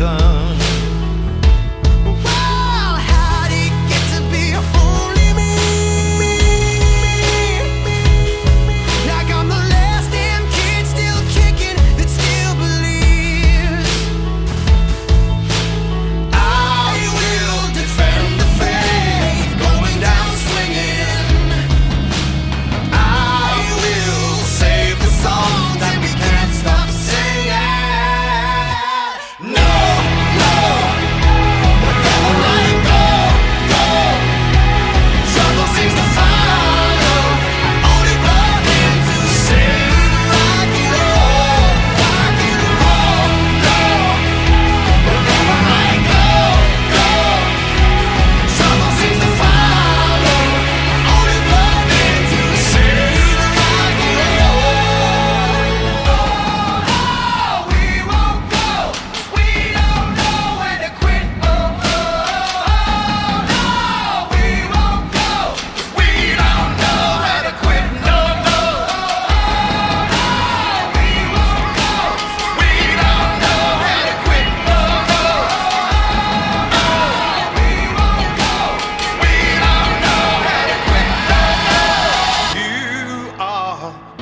sun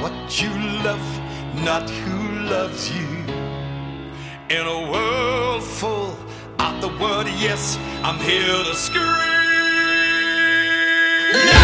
what you love, not who loves you. In a world full of the word yes, I'm here to scream. Yeah.